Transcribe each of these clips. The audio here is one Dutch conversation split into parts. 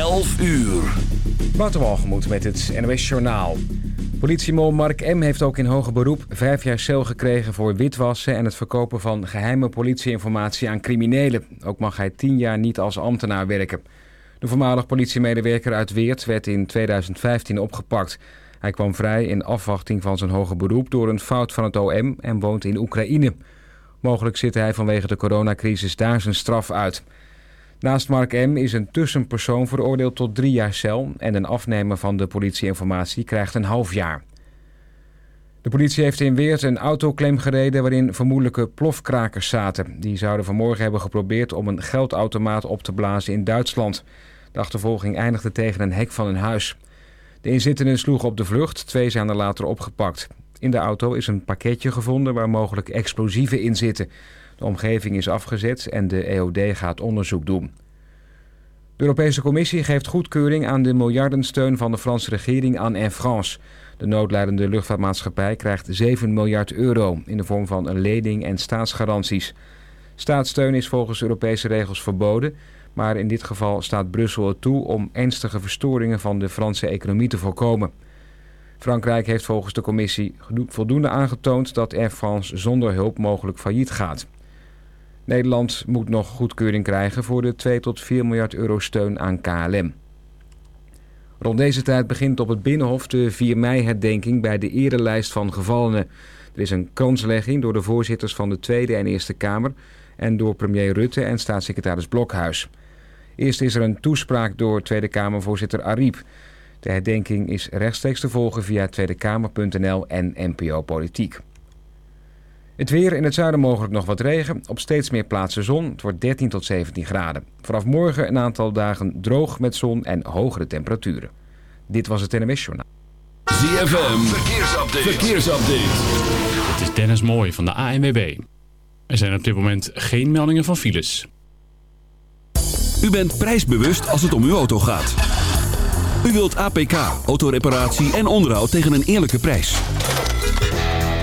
11 uur. Waterwalgemoed met het NOS Journaal. Politiemol Mark M. heeft ook in hoger beroep vijf jaar cel gekregen voor witwassen en het verkopen van geheime politieinformatie aan criminelen. Ook mag hij tien jaar niet als ambtenaar werken. De voormalig politiemedewerker uit Weert werd in 2015 opgepakt. Hij kwam vrij in afwachting van zijn hoger beroep door een fout van het OM en woont in Oekraïne. Mogelijk zit hij vanwege de coronacrisis daar zijn straf uit. Naast Mark M. is een tussenpersoon veroordeeld tot drie jaar cel... en een afnemer van de politieinformatie krijgt een half jaar. De politie heeft in Weert een autoclaim gereden... waarin vermoedelijke plofkrakers zaten. Die zouden vanmorgen hebben geprobeerd om een geldautomaat op te blazen in Duitsland. De achtervolging eindigde tegen een hek van een huis. De inzittenden sloegen op de vlucht, twee zijn er later opgepakt. In de auto is een pakketje gevonden waar mogelijk explosieven in zitten... De omgeving is afgezet en de EOD gaat onderzoek doen. De Europese Commissie geeft goedkeuring aan de miljardensteun van de Franse regering aan Air France. De noodleidende luchtvaartmaatschappij krijgt 7 miljard euro in de vorm van een lening en staatsgaranties. Staatssteun is volgens Europese regels verboden, maar in dit geval staat Brussel er toe om ernstige verstoringen van de Franse economie te voorkomen. Frankrijk heeft volgens de commissie voldoende aangetoond dat Air France zonder hulp mogelijk failliet gaat. Nederland moet nog goedkeuring krijgen voor de 2 tot 4 miljard euro steun aan KLM. Rond deze tijd begint op het Binnenhof de 4 mei-herdenking bij de erelijst van gevallenen. Er is een kanslegging door de voorzitters van de Tweede en Eerste Kamer... en door premier Rutte en staatssecretaris Blokhuis. Eerst is er een toespraak door Tweede Kamervoorzitter Ariep. De herdenking is rechtstreeks te volgen via tweedekamer.nl en NPO Politiek. Het weer in het zuiden mogelijk nog wat regen. Op steeds meer plaatsen zon. Het wordt 13 tot 17 graden. Vanaf morgen een aantal dagen droog met zon en hogere temperaturen. Dit was het NMS Journaal. ZFM, verkeersupdate. verkeersupdate. Het is Dennis Mooij van de ANWB. Er zijn op dit moment geen meldingen van files. U bent prijsbewust als het om uw auto gaat. U wilt APK, autoreparatie en onderhoud tegen een eerlijke prijs.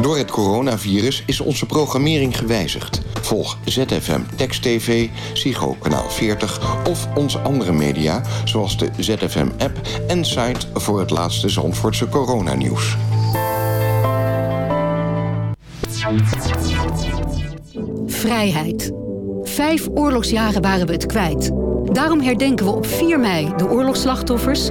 Door het coronavirus is onze programmering gewijzigd. Volg ZFM Text TV, Psycho Kanaal 40 of onze andere media... zoals de ZFM-app en site voor het laatste Zandvoortse coronanieuws. Vrijheid. Vijf oorlogsjaren waren we het kwijt. Daarom herdenken we op 4 mei de oorlogsslachtoffers...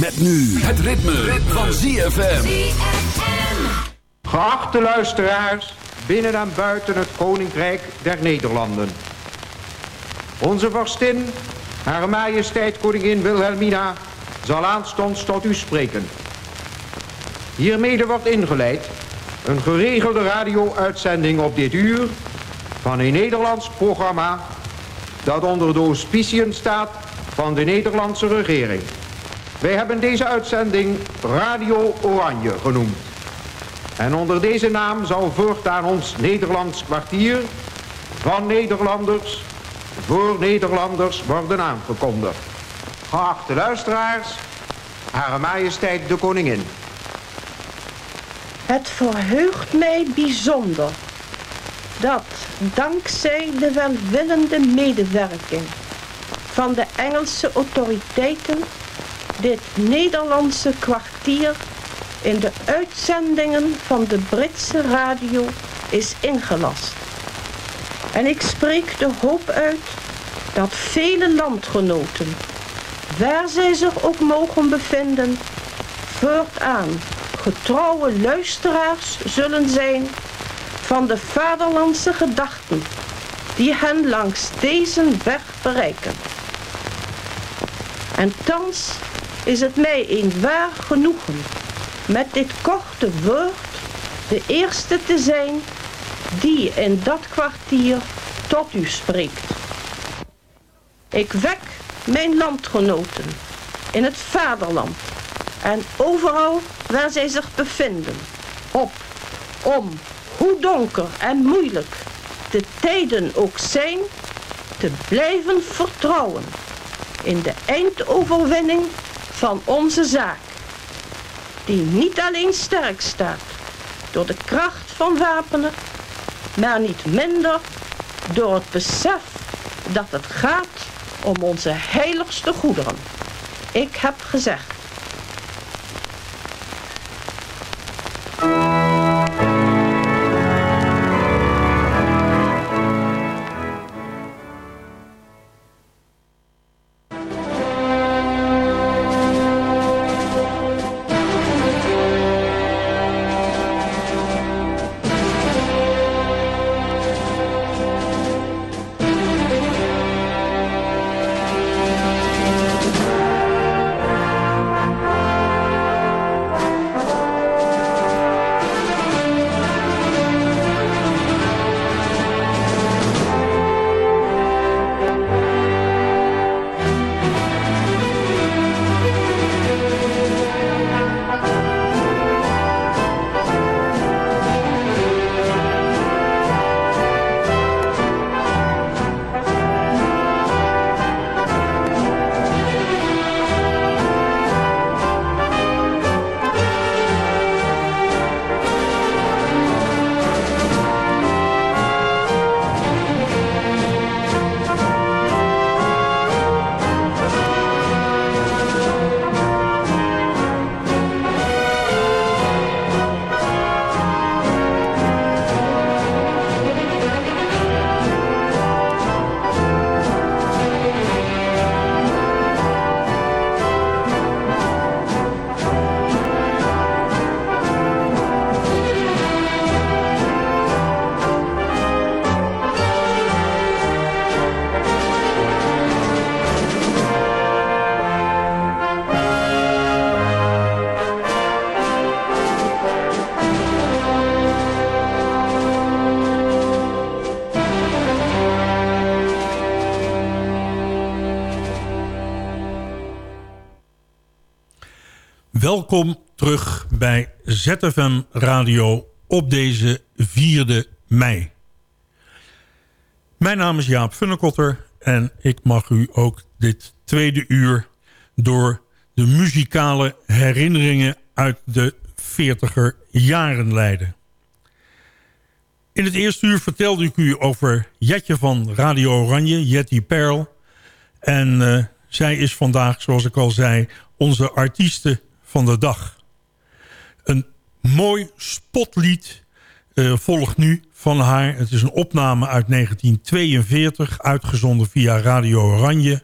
Met nu het ritme, van ZFM. Geachte luisteraars, binnen en buiten het Koninkrijk der Nederlanden. Onze vorstin, Hare Majesteit Koningin Wilhelmina, zal aanstonds tot u spreken. Hiermede wordt ingeleid een geregelde radio-uitzending op dit uur... van een Nederlands programma dat onder de auspiciën staat van de Nederlandse regering. Wij hebben deze uitzending Radio Oranje genoemd. En onder deze naam zal voortaan ons Nederlands kwartier van Nederlanders voor Nederlanders worden aangekondigd. Geachte luisteraars, Hare Majesteit de Koningin. Het verheugt mij bijzonder dat dankzij de welwillende medewerking van de Engelse autoriteiten dit Nederlandse kwartier in de uitzendingen van de Britse radio is ingelast. En ik spreek de hoop uit dat vele landgenoten, waar zij zich ook mogen bevinden, voortaan getrouwe luisteraars zullen zijn van de vaderlandse gedachten die hen langs deze weg bereiken. En thans is het mij een waar genoegen met dit korte woord de eerste te zijn die in dat kwartier tot u spreekt. Ik wek mijn landgenoten in het vaderland en overal waar zij zich bevinden op om, hoe donker en moeilijk de tijden ook zijn, te blijven vertrouwen in de eindoverwinning van onze zaak, die niet alleen sterk staat door de kracht van wapenen, maar niet minder door het besef dat het gaat om onze heiligste goederen. Ik heb gezegd. Welkom terug bij ZFM Radio op deze 4e mei. Mijn naam is Jaap Funnekotter en ik mag u ook dit tweede uur door de muzikale herinneringen uit de 40er jaren leiden. In het eerste uur vertelde ik u over Jetje van Radio Oranje, Jetty Perl. En uh, zij is vandaag, zoals ik al zei, onze artieste van de dag. Een mooi spotlied uh, volgt nu van haar. Het is een opname uit 1942, uitgezonden via Radio Oranje.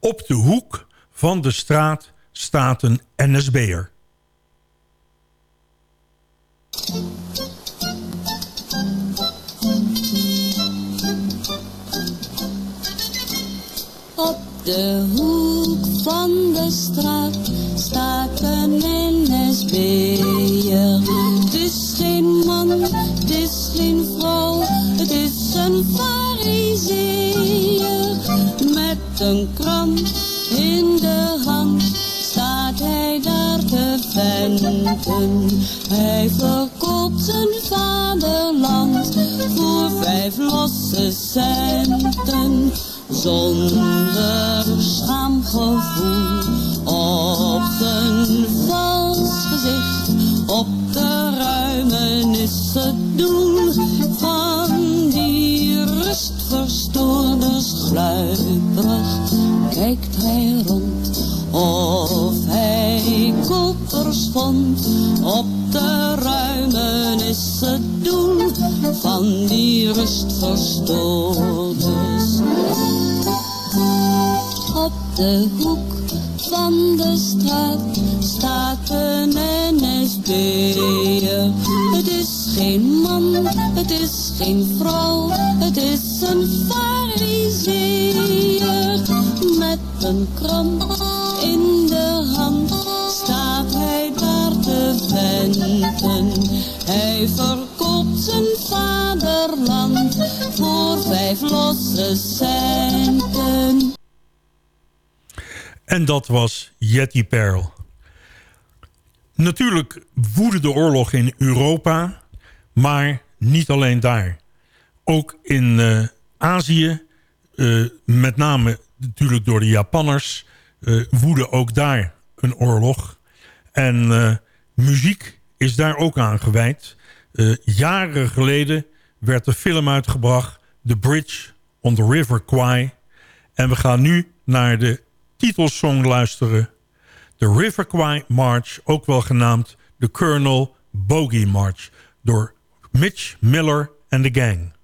Op de hoek van de straat staat een NSB'er. Op de hoek van de straat Staat een SB'er. Het is een man, het is een vrouw, het is een fariseer. Met een krant in de hand staat hij daar te venten. Hij verkoopt zijn vaderland voor vijf losse centen. Zonder schaamgevoel op zijn vals gezicht. Op de ruimen is het doel van die rustverstoorders gluiperig. Kijkt hij rond of hij koppers vond. Op de ruimen is het doel van die rustverstoorders. Op de hoek van de straat staat een NSB'er. Het is geen man, het is geen vrouw, het is een fariseer. Met een krant in de hand staat hij daar te venten. Hij verkoopt zijn vaderland voor vijf losse centen. En dat was Yeti Perl. Natuurlijk woedde de oorlog in Europa, maar niet alleen daar. Ook in eh, Azië, eh, met name natuurlijk door de Japanners, uh, woedde ook daar een oorlog. En muziek is daar ook aan gewijd. jaren geleden werd de film uitgebracht, The Bridge on the River Kwai. En we gaan nu naar de titelsong luisteren. De River March, ook wel genaamd de Colonel Bogey March... door Mitch Miller en de gang.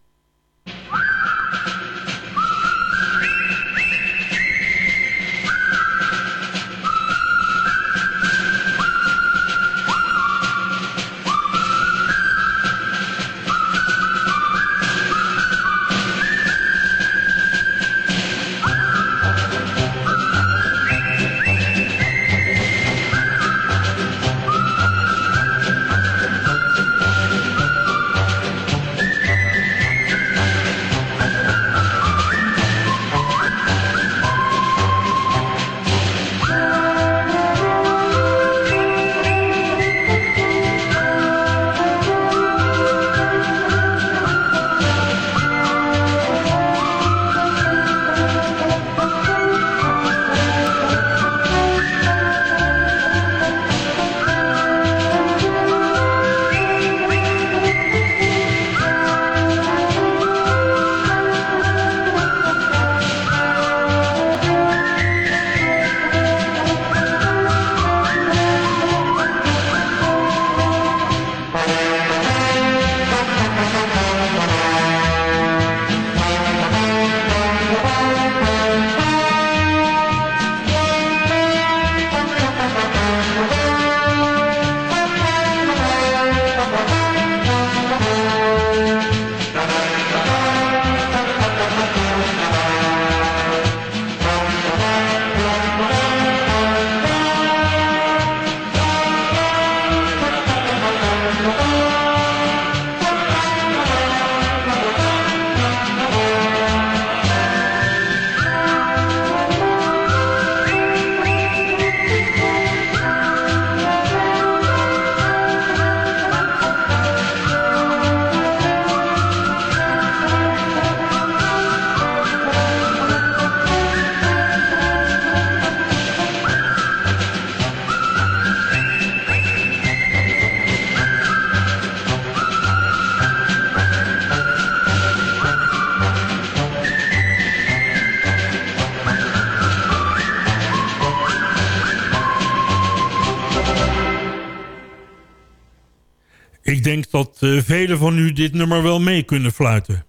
Velen van u dit nummer wel mee kunnen fluiten.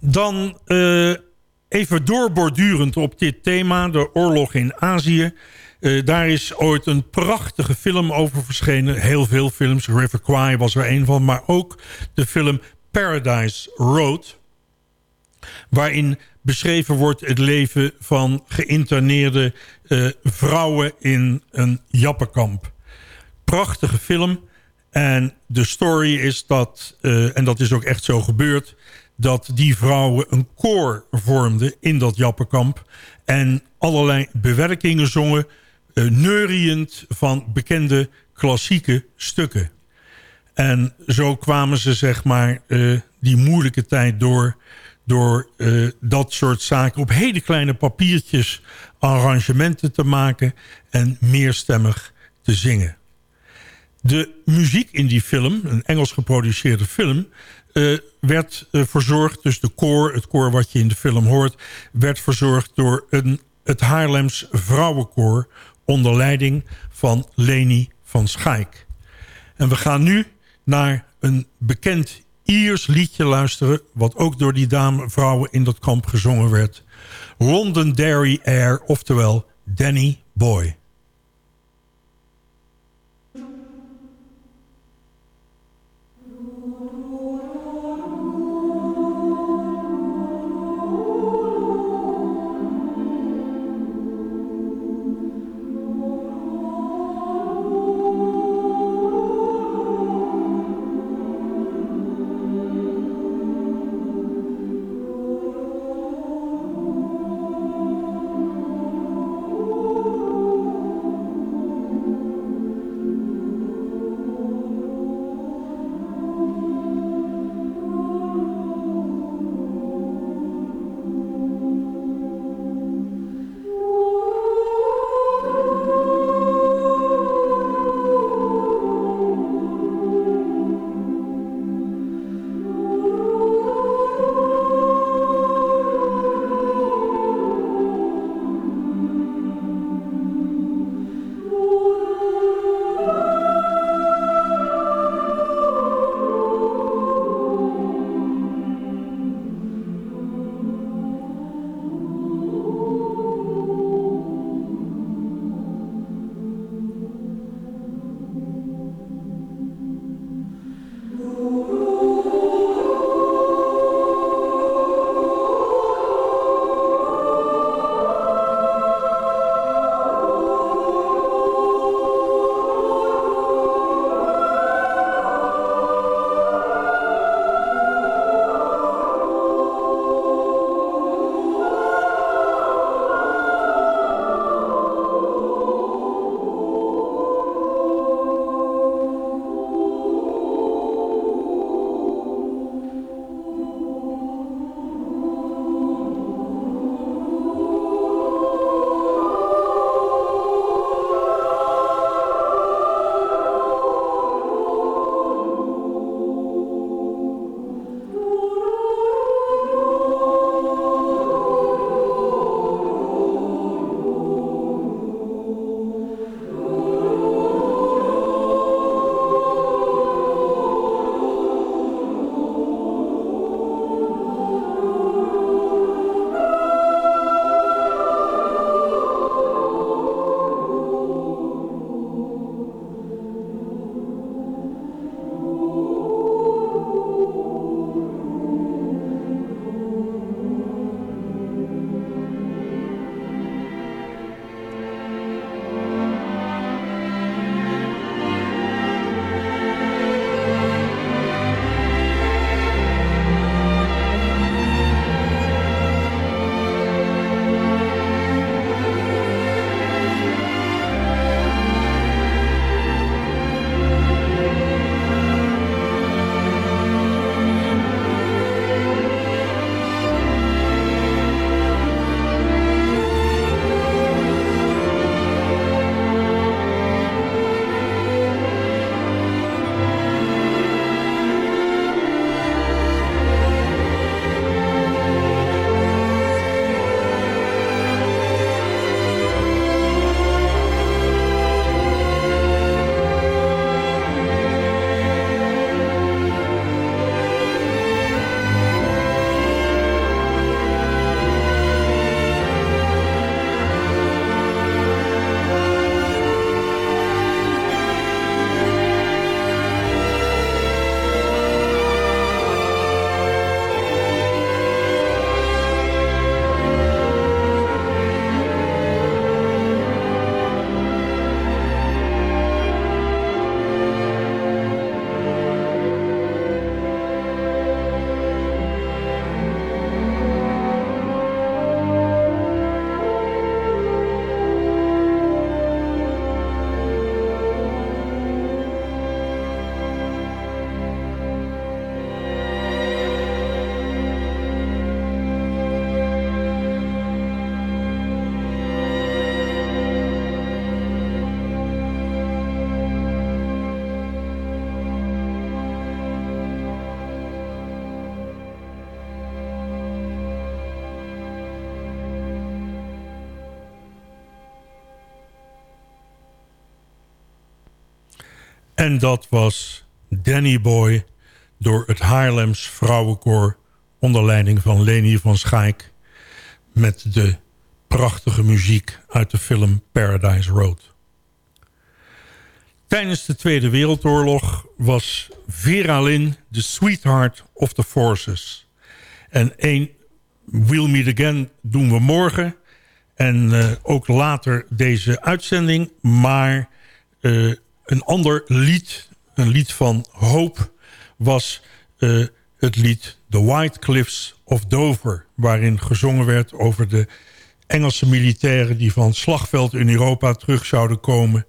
Dan uh, even doorbordurend op dit thema, de oorlog in Azië. Uh, daar is ooit een prachtige film over verschenen. Heel veel films, River Kwai was er een van. Maar ook de film Paradise Road. Waarin beschreven wordt het leven van geïnterneerde vrouwen in een jappenkamp. Prachtige film. En de story is dat, uh, en dat is ook echt zo gebeurd... dat die vrouwen een koor vormden in dat Jappenkamp... en allerlei bewerkingen zongen, uh, neuriënd van bekende klassieke stukken. En zo kwamen ze zeg maar uh, die moeilijke tijd door... door dat soort zaken op hele kleine papiertjes arrangementen te maken... en meerstemmig te zingen. De muziek in die film, een Engels geproduceerde film... Uh, werd uh, verzorgd, dus de koor, het koor wat je in de film hoort... werd verzorgd door een, het Haarlems Vrouwenkoor... onder leiding van Leni van Schaik. En we gaan nu naar een bekend Iers liedje luisteren... wat ook door die dame vrouwen in dat kamp gezongen werd. Londonderry Air, oftewel Danny Boy. En dat was Danny Boy door het Haarlems Vrouwenkoor... onder leiding van Leni van Schaik... met de prachtige muziek uit de film Paradise Road. Tijdens de Tweede Wereldoorlog was Vera Lynn de sweetheart of the forces. En één We'll Meet Again doen we morgen... En uh, ook later deze uitzending. Maar uh, een ander lied, een lied van hoop, was uh, het lied The White Cliffs of Dover. Waarin gezongen werd over de Engelse militairen die van het slagveld in Europa terug zouden komen.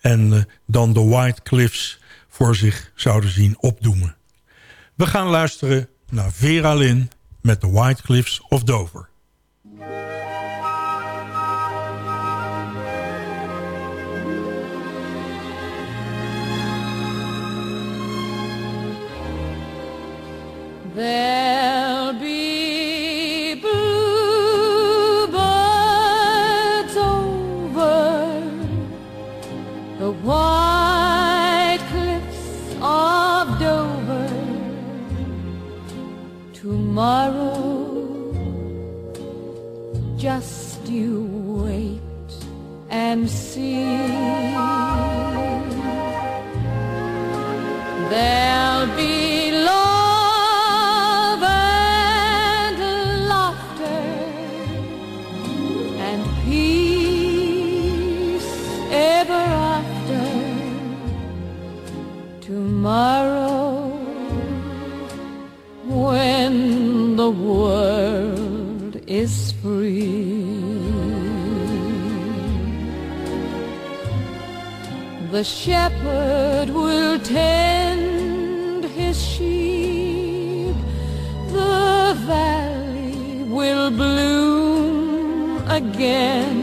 En dan de White Cliffs voor zich zouden zien opdoemen. We gaan luisteren naar Vera Lynn met The White Cliffs of Dover. There'll be bluebirds over the white cliffs of Dover tomorrow. Just you wait and see. There'll tomorrow when the world is free. The shepherd will tend his sheep. The valley will bloom again.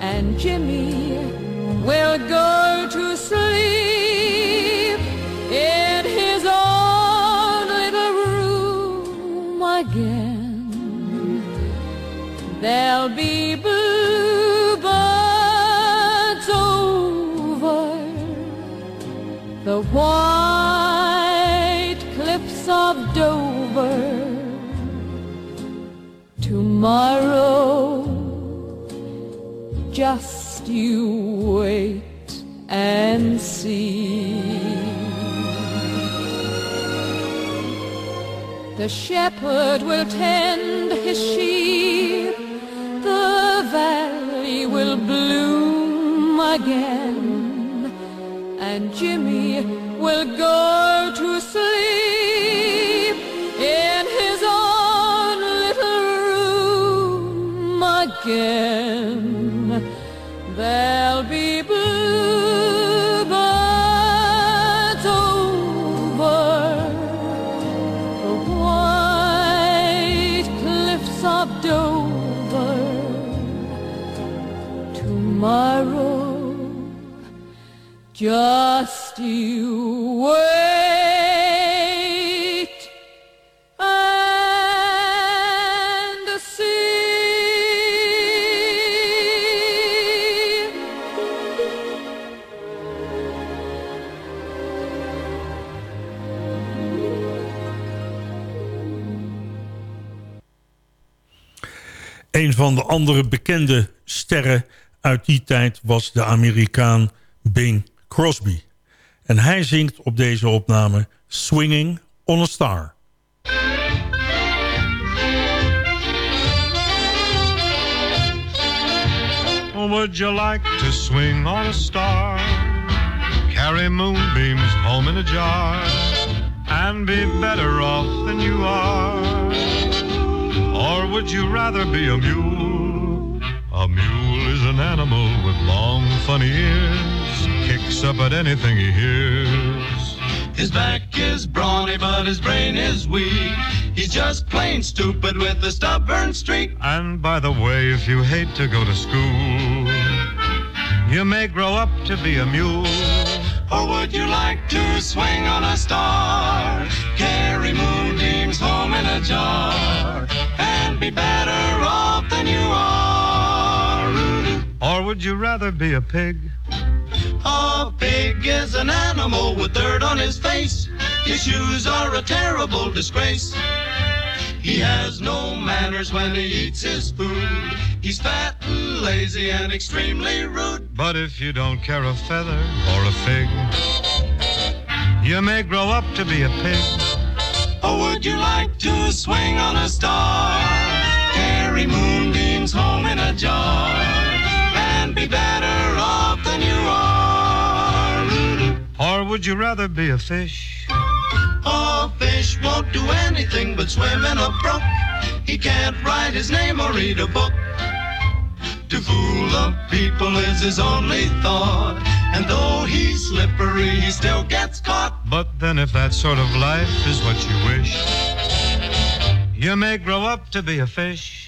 And Jimmy will go white cliffs of Dover. Tomorrow, just you wait and see. The shepherd will tend his sheep, the valley will bloom again, and Jimmy will go to sleep Een van de andere bekende sterren uit die tijd was de Amerikaan Bing Crosby. En hij zingt op deze opname Swinging on a Star. Would you like to swing on a star? Carry moonbeams home in a jar and be better off than you are? Would you rather be a mule? A mule is an animal with long, funny ears, kicks up at anything he hears. His back is brawny, but his brain is weak. He's just plain stupid with a stubborn streak. And by the way, if you hate to go to school, you may grow up to be a mule. Or would you like to swing on a star? Carry moonbeams home in a jar be better off than you are. Or would you rather be a pig? A A pig is an animal with dirt on his face. His shoes are a terrible disgrace. He has no manners when he eats his food. He's fat and lazy and extremely rude. But if you don't care a feather or a fig, you may grow up to be a pig. Or would you like to swing on a star? Carry moonbeams home in a jar and be better off than you are. Or would you rather be a fish? A fish won't do anything but swim in a brook. He can't write his name or read a book. To fool the people is his only thought. And though he's slippery, he still gets caught. But then, if that sort of life is what you wish, you may grow up to be a fish.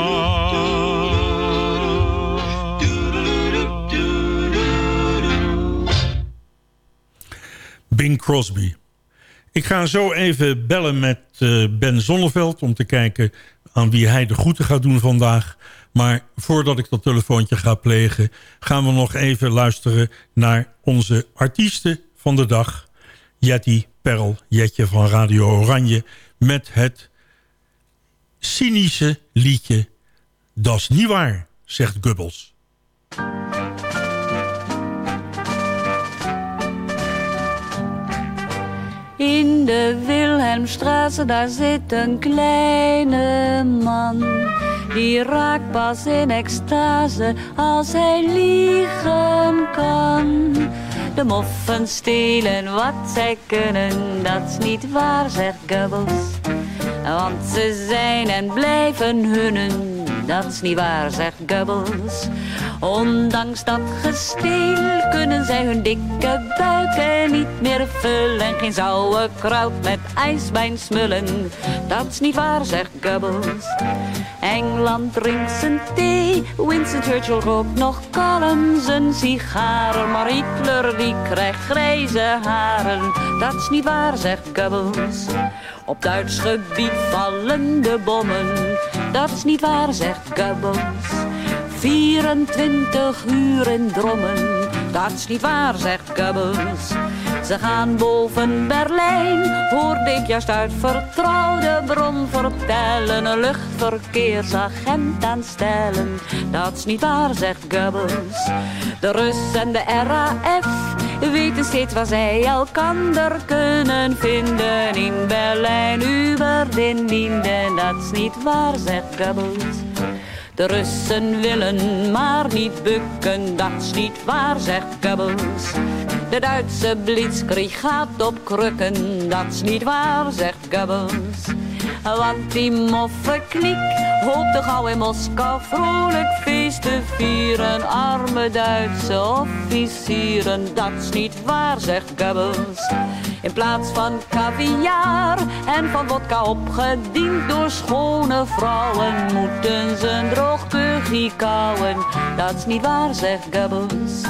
Bing Crosby. Ik ga zo even bellen met eh, Ben Zonneveld... om te kijken aan wie hij de groeten gaat doen vandaag. Maar voordat ik dat telefoontje ga plegen... gaan we nog even luisteren naar onze artiesten van de dag. Jetty Perl, Jetje van Radio Oranje... met het cynische liedje... Dat is niet waar, zegt Gubbels. In de Wilhelmstraße, daar zit een kleine man. Die raakt pas in extase als hij liegen kan. De moffen stelen wat zij kunnen, dat is niet waar, zegt Goebbels. Want ze zijn en blijven hunnen, dat is niet waar, zegt Goebbels. Ondanks dat gesteel kunnen zij hun dikke buiken niet meer vullen. Geen sauerkraut met ijsbijn smullen, dat is niet waar, zegt Goebbels. Engeland drinkt zijn thee, Winston Churchill rookt nog kalm zijn sigaren. Maar Hitler die krijgt grijze haren, dat is niet waar, zegt Goebbels. Op Duits gebied vallen de bommen, dat is niet waar, zegt Goebbels. 24 uur in drommen, dat is niet waar, zegt Goebbels. Ze gaan boven Berlijn, hoorde ik juist uit vertrouwde bron vertellen. Een luchtverkeersagent aanstellen, dat is niet waar, zegt Goebbels. De Rus en de RAF weten steeds waar zij elkander kunnen vinden. In Berlijn, über den Linden, dat is niet waar, zegt Goebbels. De Russen willen maar niet bukken, dat is niet waar, zegt Goebbels. De Duitse blitzkrieg gaat op krukken, dat is niet waar, zegt Goebbels. Want die moffe kniek hoopt toch gauw in Moskou vrolijk feest te vieren. Arme Duitse officieren, dat is niet waar, zegt Goebbels. In plaats van caviar en van vodka opgediend door schone vrouwen, moeten ze een droog kauwen. Dat is niet waar, zegt Goebbels.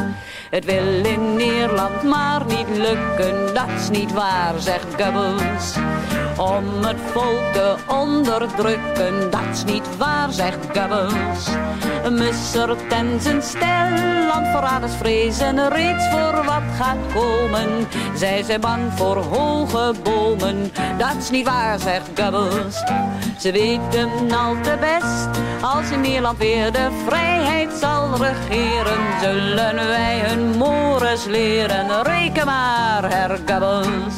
Het wil in Nederland maar niet lukken, dat is niet waar, zegt Goebbels. Om het volk te onderdrukken, dat is niet waar, zegt Goebbels. Mussert en zijn stel, landverraders vrezen reeds voor wat gaat komen. Zij zijn bang voor hoge bomen, dat is niet waar, zegt Goebbels. Ze weten al te best, als in Nederland weer de vrijheid zal regeren, zullen wij hun mores leren. Reken maar, Herr Goebbels.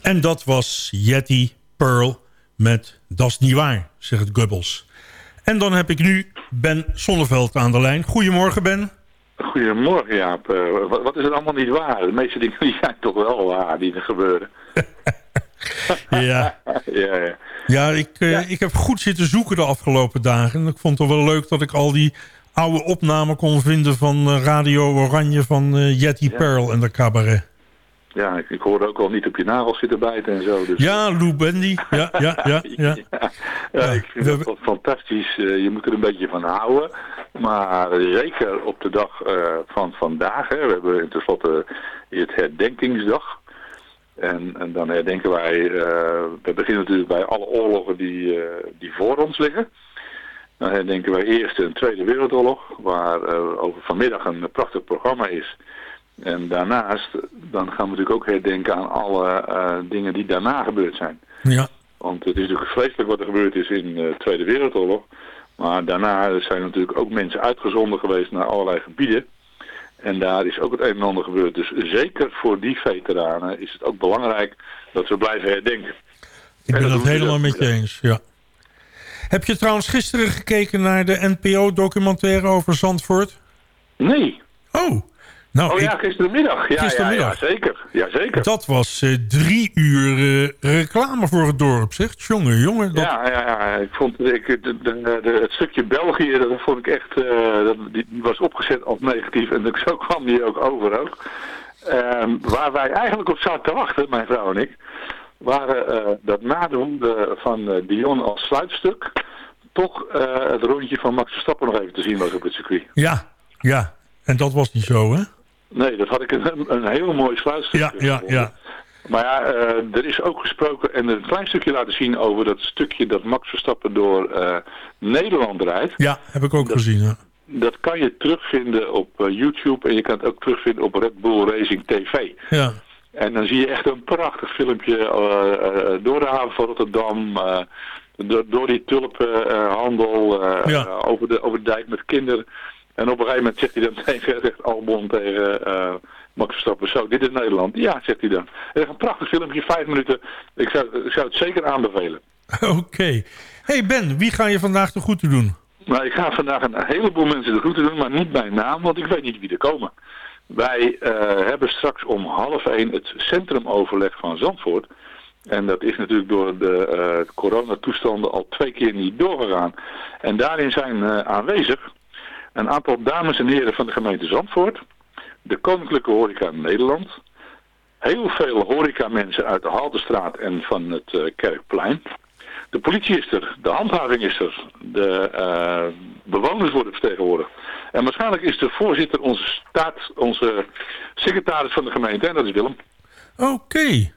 En dat was Yeti Pearl met Das is niet waar, zegt Goebbels. En dan heb ik nu Ben Sonneveld aan de lijn. Goedemorgen Ben. Goedemorgen Jaap. Eh, wat, wat is het allemaal niet waar? De meeste dingen die zijn toch wel waar die er gebeuren. ja. ja, ja. Ja, ik, eh, ik heb goed zitten zoeken de afgelopen dagen. En ik vond het wel leuk dat ik al die oude opnamen kon vinden van eh, Radio Oranje van eh Jetty Ja. Pearl en de cabaret. Ja, ik, ik hoorde ook al niet op je nagels zitten bijten en zo. Dus, Ja, Lou Bendy. Ja, ja, ja. ja. Ja, ik vind dat fantastisch. Eh, je moet er een beetje van houden. Maar zeker op de dag van vandaag. Hè, we hebben tenslotte het herdenkingsdag. En, en dan herdenken wij... we beginnen natuurlijk bij alle oorlogen die, die voor ons liggen. Dan herdenken wij eerst de Tweede Wereldoorlog. Waar eh, over vanmiddag een prachtig programma is. En daarnaast, dan gaan we natuurlijk ook herdenken aan alle eh, dingen die daarna gebeurd zijn. Ja. Want het is natuurlijk vreselijk wat er gebeurd is in de Tweede Wereldoorlog. Maar daarna zijn natuurlijk ook mensen uitgezonden geweest naar allerlei gebieden. En daar is ook het een en ander gebeurd. Dus zeker voor die veteranen is het ook belangrijk dat we blijven herdenken. Ik En ben dat het helemaal met je eens, ja. Heb je trouwens gisteren gekeken naar de NPO-documentaire over Zandvoort? Nee. Oh, nou, oh ik- ja, gistermiddag. Ja, Gistermiddag. Ja, ja, zeker. Ja, zeker. dat was eh, drie uur eh, reclame voor het dorp, zeg. Jongen, jongen. Dat... Ja, ja, ja, ik vond ik, de, de, de- het stukje België, dat vond ik echt, eh, dat, die, die was opgezet als negatief en dat- zo kwam die ook over ook. Ehm, waar wij eigenlijk op zaten te wachten, mijn vrouw en ik, waren eh, dat na de hoende van eh, Dion als sluitstuk, toch eh, het rondje van Max Verstappen nog even te zien was op het circuit. Ja, ja. En dat was niet zo, hè? Nee, dat had ik een, een heel mooi sluitstuk Ja, ja, ja. Maar ja, er is ook gesproken en een klein stukje laten zien over dat stukje dat Max Verstappen door Nederland rijdt. Ja, heb ik ook gezien, ja. Dat kan je terugvinden op YouTube en je kan het ook terugvinden op Red Bull Racing TV. Ja, En dan zie je echt een prachtig filmpje eh, eh, door de haven van Rotterdam, eh, door, door die tulpenhandel, eh, Ja. eh, over, de, over de dijk met kinderen. En op een gegeven moment zegt hij dan tegen, zegt Albon tegen eh, Max Verstappen, zo, dit is Nederland. Ja, zegt hij dan. Is een prachtig filmpje, vijf minuten. Ik zou, ik zou het zeker aanbevelen. oké. hey Ben, wie ga je vandaag de groeten doen? Nou, ik ga vandaag een heleboel mensen de groeten doen, maar niet bij naam, want ik weet niet wie er komen. Wij eh, hebben straks om half één het centrumoverleg van Zandvoort. En dat is natuurlijk door de eh, coronatoestanden al twee keer niet doorgegaan. En daarin zijn eh, aanwezig een aantal dames en heren van de gemeente Zandvoort, de Koninklijke Horeca Nederland, heel veel horecamensen uit de Haltestraat en van het Kerkplein. De politie is er, de handhaving is er, de bewoners worden vertegenwoordigd. En waarschijnlijk is de voorzitter onze staat, onze secretaris van de gemeente, en dat is Willem. Oké.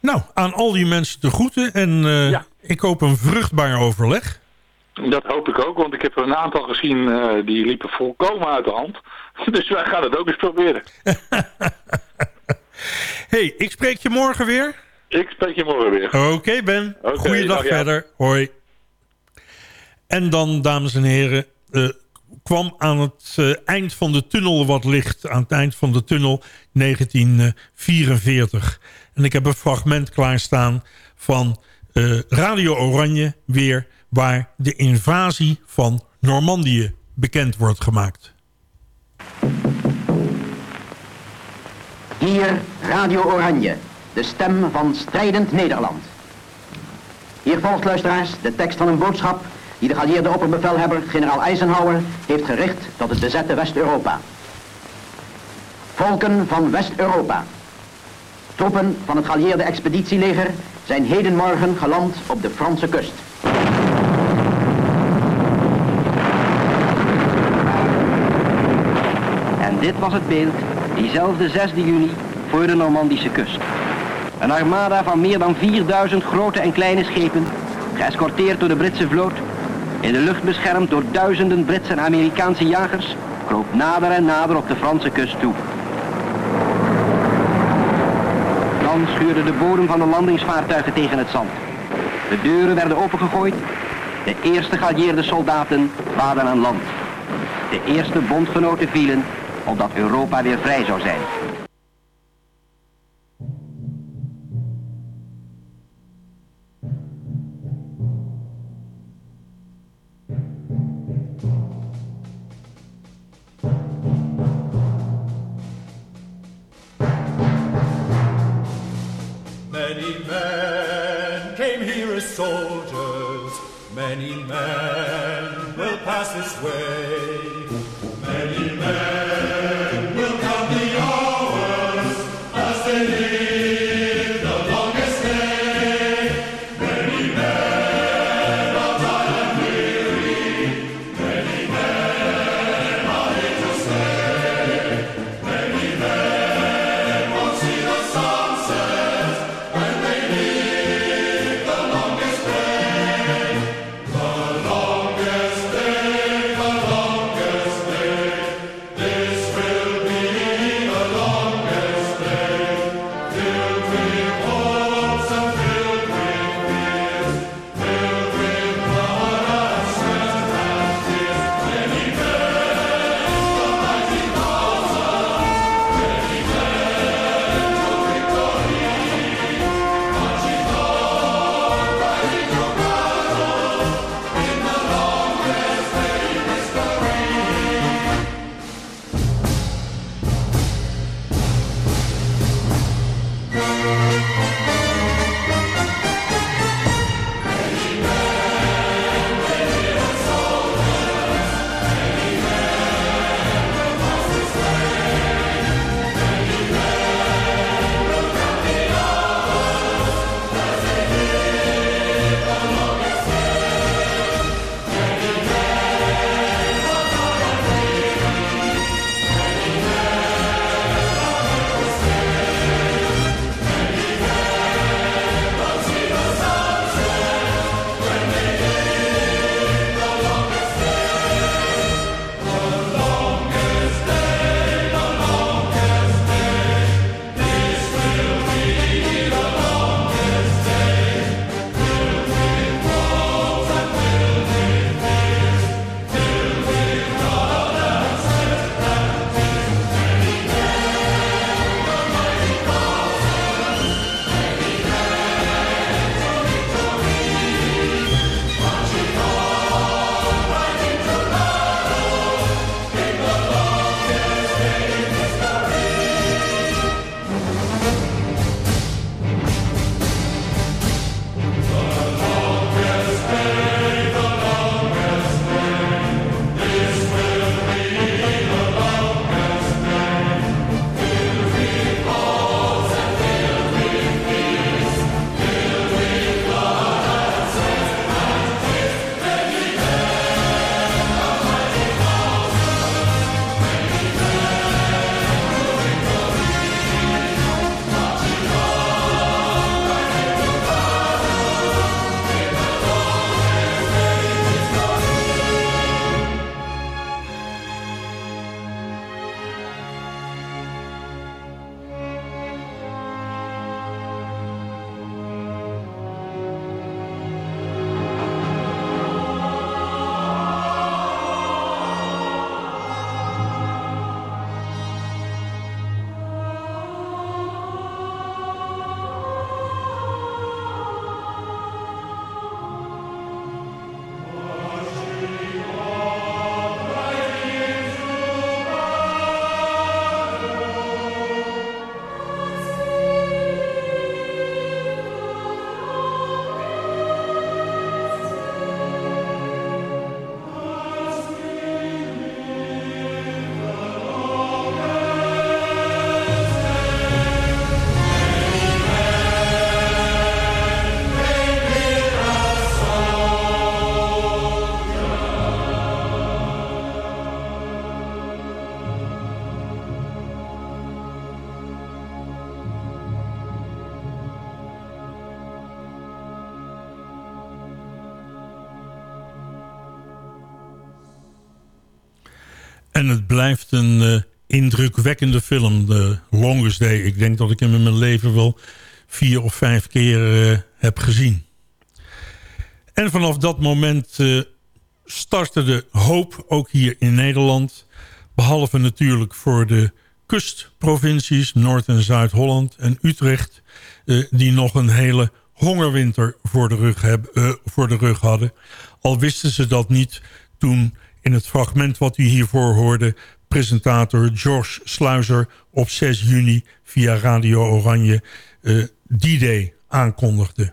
Nou, aan al die mensen de groeten en eh, ik hoop een vruchtbaar overleg. Dat hoop ik ook, want ik heb er een aantal gezien eh, die liepen volkomen uit de hand. Dus wij gaan het ook eens proberen. hey, ik spreek je morgen weer. Ik spreek je morgen weer. Oké Ben, Oké, goeiedag dag, ja. verder. Hoi. En dan, dames en heren, eh, kwam aan het eh, eind van de tunnel wat licht. Aan het eind van de tunnel 1944. En ik heb een fragment klaarstaan van eh, Radio Oranje weer... waar de invasie van Normandië bekend wordt gemaakt. Hier Radio Oranje, de stem van strijdend Nederland. Hier volgt luisteraars de tekst van een boodschap die de geallieerde opperbevelhebber generaal Eisenhower heeft gericht tot het bezette West-Europa. Volken van West-Europa. Troepen van het geallieerde expeditieleger zijn hedenmorgen geland op de Franse kust. En dit was het beeld, diezelfde 6 juni, voor de Normandische kust. Een armada van meer dan 4000 grote en kleine schepen, geëscorteerd door de Britse vloot, in de lucht beschermd door duizenden Britse en Amerikaanse jagers, kroop nader en nader op de Franse kust toe. Dan schuurde de bodem van de landingsvaartuigen tegen het zand. De deuren werden opengegooid. De eerste geallieerde soldaten waden aan land. De eerste bondgenoten vielen opdat Europa weer vrij zou zijn. Many men came here as soldiers, many men will pass this way. Blijft een eh, indrukwekkende film, The Longest Day. Ik denk dat ik hem in mijn leven wel vier of vijf keer eh, heb gezien. En vanaf dat moment eh, startte de hoop, ook hier in Nederland. Behalve natuurlijk voor de kustprovincies, Noord- en Zuid-Holland en Utrecht... die nog een hele hongerwinter voor de, rug heb, eh, voor de rug hadden. Al wisten ze dat niet toen in het fragment wat u hiervoor hoorde... presentator George Sluizer op 6 juni via Radio Oranje... eh, D-Day aankondigde.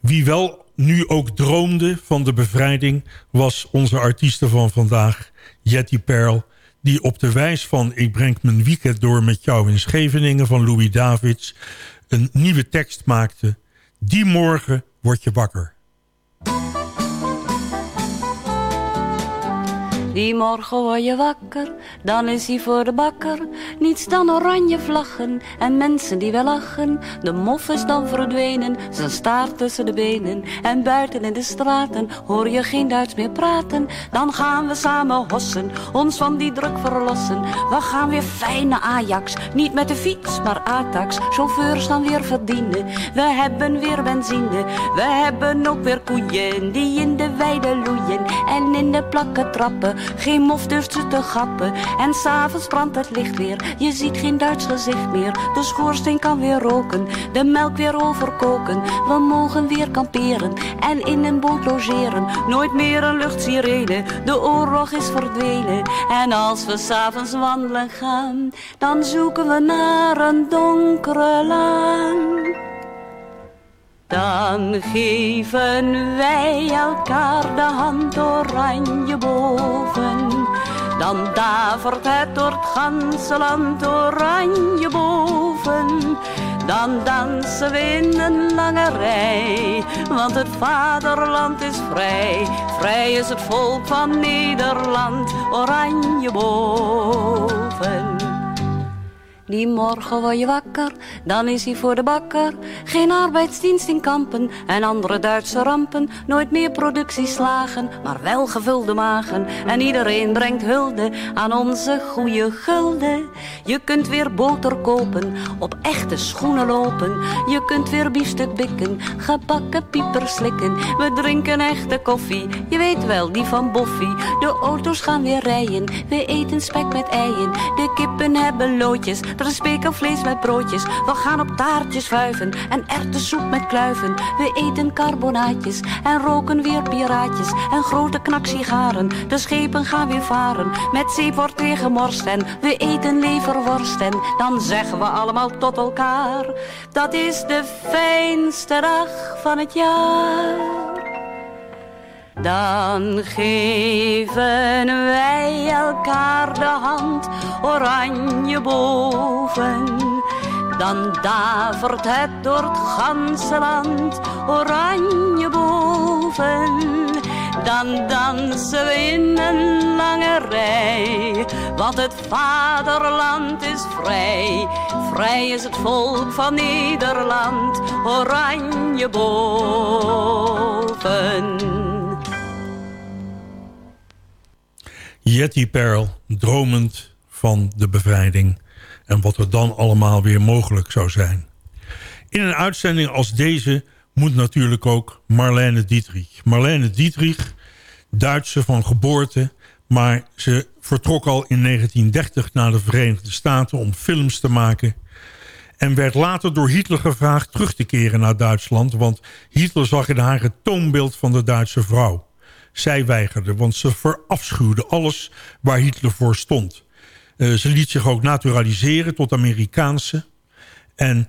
Wie wel nu ook droomde van de bevrijding... was onze artieste van vandaag, Jetty Perl... die op de wijs van Ik breng mijn weekend door met jou in Scheveningen... van Louis Davids een nieuwe tekst maakte. Die morgen word je wakker. Die morgen word je wakker, dan is hij voor de bakker. Niets dan oranje vlaggen en mensen die wel lachen. De mof is dan verdwenen, zijn staart tussen de benen. En buiten in de straten hoor je geen Duits meer praten. Dan gaan we samen hossen, ons van die druk verlossen. We gaan weer fijne Ajax, niet met de fiets, maar ATAX. Chauffeurs dan weer verdienen, we hebben weer benzine. We hebben ook weer koeien die in de weide loeien. En in de plakken trappen geen mof durft ze te gappen. En s'avonds brandt het licht weer. Je ziet geen Duits gezicht meer. De schoorsteen kan weer roken. De melk weer overkoken. We mogen weer kamperen. En in een boot logeren. Nooit meer een luchtsirene. De oorlog is verdwenen. En als we s'avonds wandelen gaan. Dan zoeken we naar een donkere laan. Dan geven wij elkaar de hand oranje boven. Dan davert het door het ganse land oranje boven. Dan dansen we in een lange rij, want het vaderland is vrij. Vrij is het volk van Nederland, oranje boven. Die morgen word je wakker, dan is hij voor de bakker. Geen arbeidsdienst in kampen en andere Duitse rampen. Nooit meer productieslagen, maar wel gevulde magen. En iedereen brengt hulde aan onze goede gulden. Je kunt weer boter kopen, op echte schoenen lopen. Je kunt weer biefstuk bikken, gebakken pieper slikken. We drinken echte koffie, je weet wel, die van Boffie. De auto's gaan weer rijden, we eten spek met eieren. De kippen hebben loodjes, er is spekelvlees met broodjes. We gaan op taartjes vuiven en erwtensoep met kluiven. We eten carbonaatjes en roken weer piraatjes. En grote knaksigaren, de schepen gaan weer varen. Met zeep wordt weer gemorst en we eten leverworst. En dan zeggen we allemaal tot elkaar. Dat is de fijnste dag van het jaar. Dan geven wij elkaar de hand oranje boven. Dan davert het door het ganse land oranje boven. Dan dansen we in een lange rij, want het vaderland is vrij. Vrij is het volk van Nederland, oranje boven. Jetty Perl, dromend van de bevrijding... en wat er dan allemaal weer mogelijk zou zijn. In een uitzending als deze moet natuurlijk ook Marlene Dietrich. Marlene Dietrich, Duitse van geboorte... maar ze vertrok al in 1930 naar de Verenigde Staten om films te maken... en werd later door Hitler gevraagd terug te keren naar Duitsland... want Hitler zag in haar het toonbeeld van de Duitse vrouw... Zij weigerde, want ze verafschuwde alles waar Hitler voor stond. Uh, ze liet zich ook naturaliseren tot Amerikaanse. En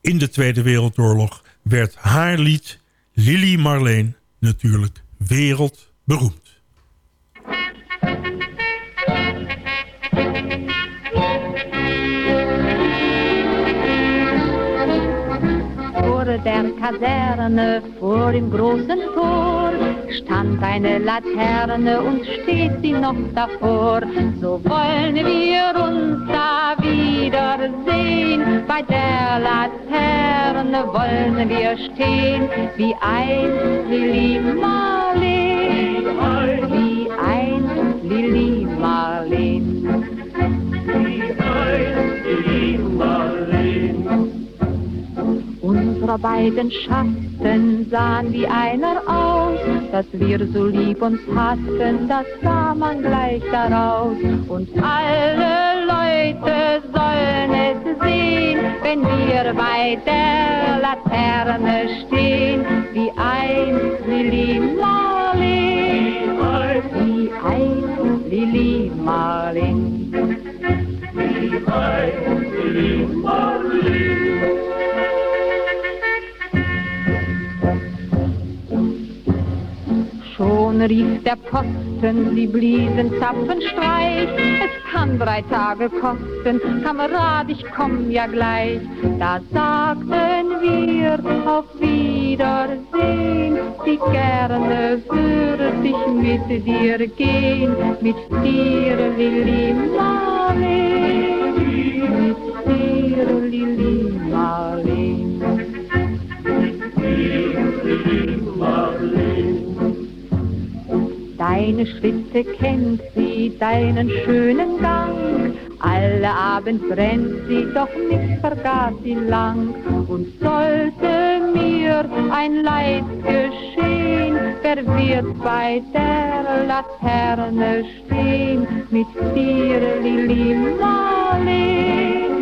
in de Tweede Wereldoorlog werd haar lied Lily Marleen natuurlijk wereldberoemd. Der Kaserne, vor dem großen Tor, stand eine Laterne und steht sie noch davor. So wollen wir uns da wiedersehen. Bei der Laterne wollen wir stehen, wie einst Lili Marleen. Wie einst Lili Marleen. Unsere beiden Schatten sahen wie einer aus, dass wir so lieb uns hatten, das sah man gleich daraus. Und alle Leute sollen es sehen, wenn wir bei der Laterne stehen, wie einst Lili Marleen, wie einst Lili Marleen. Wie einst Lili Marleen. Rief der Posten, sie bliesen Zapfenstreich. Es kann drei Tage kosten, Kamerad, ich komm ja gleich. Da sagten wir auf Wiedersehen, wie gerne würde ich mit dir gehen, mit dir, Lili Marleen, mit dir, Lili Marleen. Deine Schritte kennt sie, deinen schönen Gang. Alle Abend brennt sie, doch nicht vergaß sie lang. Und sollte mir ein Leid geschehen, wer wird bei der Laterne stehen? Mit dir, Lili Marleen,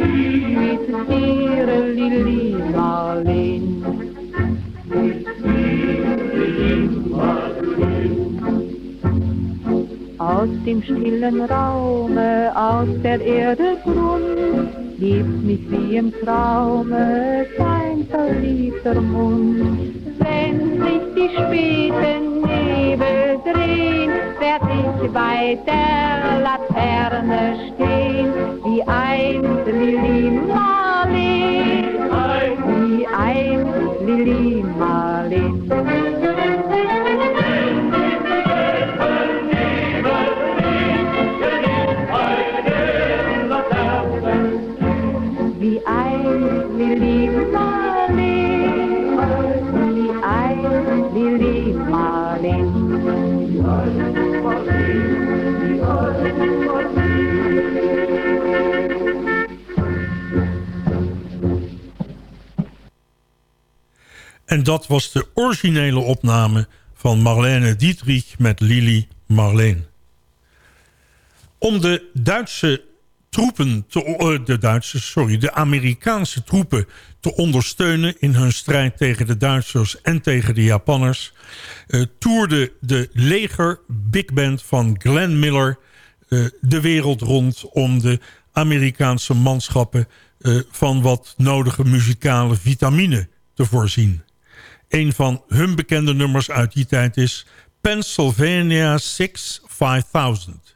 mit dir, Lili Marleen. Aus dem stillen Raume, aus der Erde Grund, liebt mich wie im Traume dein verliebter Mund. Wenn sich die späten Nebel drehen, werd ich bei der Laterne stehen, wie einst En dat was de originele opname van Marlene Dietrich met Lili Marleen. Om de Duitse troepen, te, eh, de Duitse, sorry, de Amerikaanse troepen te ondersteunen in hun strijd tegen de Duitsers en tegen de Japanners, eh, toerde de leger Big Band van Glenn Miller eh, de wereld rond om de Amerikaanse manschappen van wat nodige muzikale vitamine te voorzien. Een van hun bekende nummers uit die tijd is Pennsylvania 6 5000.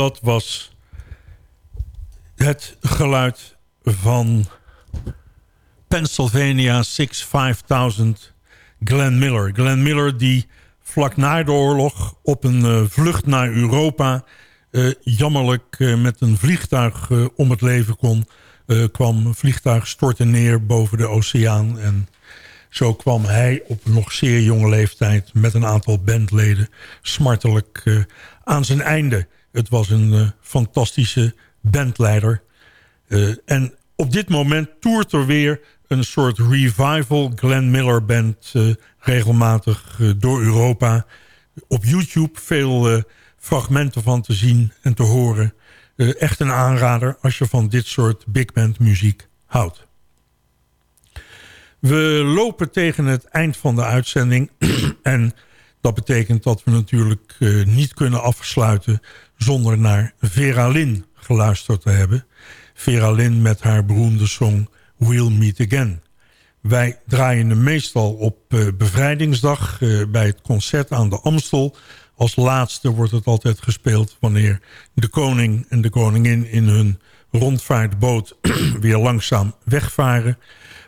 Dat was het geluid van Pennsylvania 65000 Glenn Miller. Glenn Miller die vlak na de oorlog op een uh, vlucht naar Europa... Uh, jammerlijk uh, met een vliegtuig om het leven kon... kwam een vliegtuig stortte neer boven de oceaan... en zo kwam hij op nog zeer jonge leeftijd... met een aantal bandleden smartelijk aan zijn einde. Het was een fantastische bandleider. en op dit moment toert er weer een soort revival Glenn Miller Band uh, regelmatig door Europa. Op YouTube veel fragmenten van te zien en te horen. echt een aanrader als je van dit soort big band muziek houdt. We lopen tegen het eind van de uitzending. en dat betekent dat we natuurlijk niet kunnen afsluiten... zonder naar Vera Lynn geluisterd te hebben. Vera Lynn met haar beroemde song We'll Meet Again. Wij draaien hem meestal op uh, bevrijdingsdag uh, bij het concert aan de Amstel. Als laatste wordt het altijd gespeeld wanneer de koning en de koningin in hun rondvaartboot weer langzaam wegvaren.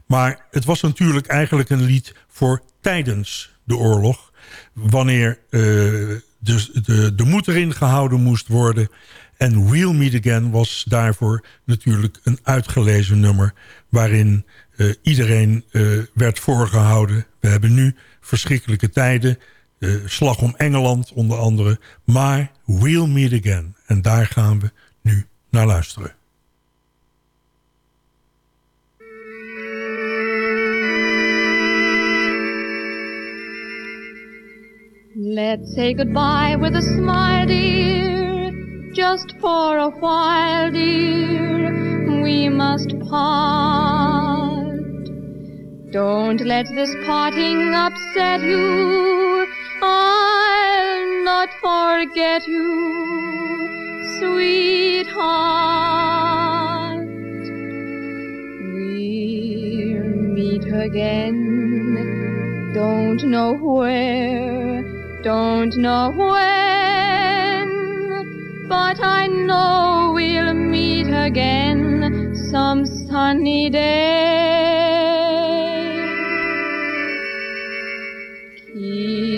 Maar het was natuurlijk eigenlijk een lied voor tijdens de oorlog. Wanneer uh, de, de, de moed erin gehouden moest worden. En We'll Meet Again was daarvoor natuurlijk een uitgelezen nummer... waarin uh, iedereen uh, werd voorgehouden. We hebben nu verschrikkelijke tijden. Uh, slag om Engeland onder andere. Maar We'll Meet Again. En daar gaan we nu naar luisteren. Let's say goodbye with a smile, dear. Just for a while, dear. We must part. Don't let this parting upset you. I'll not forget you, sweetheart. We'll meet again. Don't know where, don't know when, but I know we'll meet again some sunny day.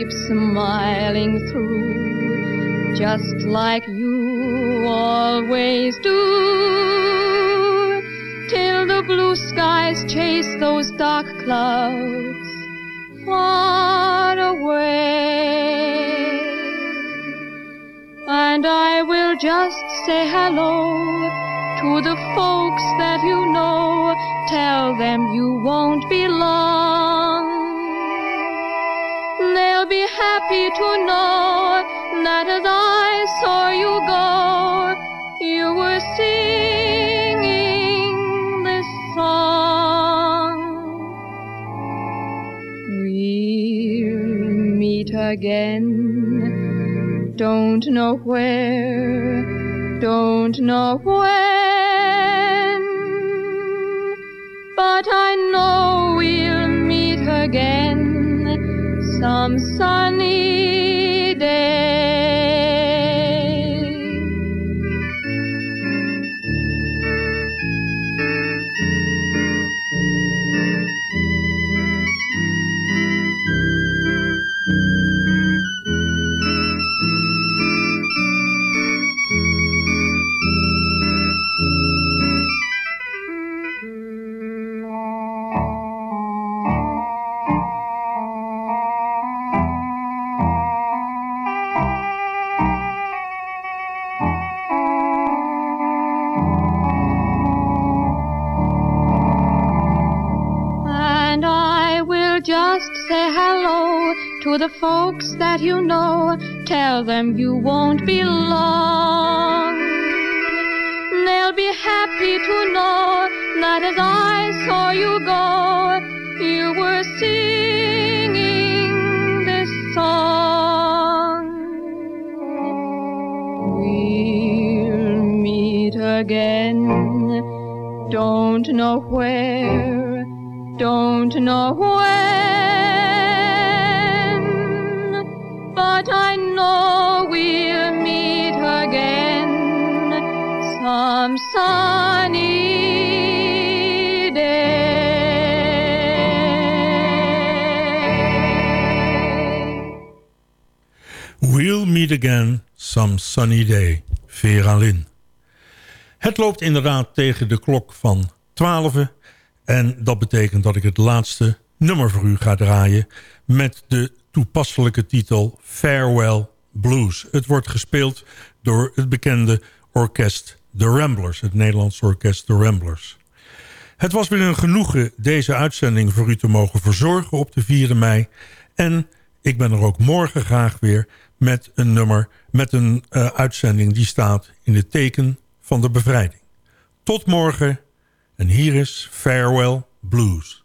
keep smiling through, just like you always do, till the blue skies chase those dark clouds far away. And I will just say hello to the folks that you know, tell them you won't be long. They'll be happy to know that as I saw you go, you were singing this song. We'll meet again, don't know where, don't know when, but I know we'll meet again some sunny to the folks that you know. Tell them you won't be long. They'll be happy to know that as I saw you go, you were singing this song. We'll meet again. Don't know where, don't know when, but I know we'll meet again some sunny day. We'll meet again some sunny day. Vera Lynn. Het loopt inderdaad tegen de klok van 12. En dat betekent dat ik het laatste nummer voor u ga draaien... met de toepasselijke titel Farewell Blues. Het wordt gespeeld door het bekende orkest The Ramblers. Het Nederlandse orkest The Ramblers. Het was weer een genoegen deze uitzending voor u te mogen verzorgen op de 4 mei. En ik ben er ook morgen graag weer met een nummer, met een uh, uitzending die staat in het teken van de bevrijding. Tot morgen en hier is Farewell Blues.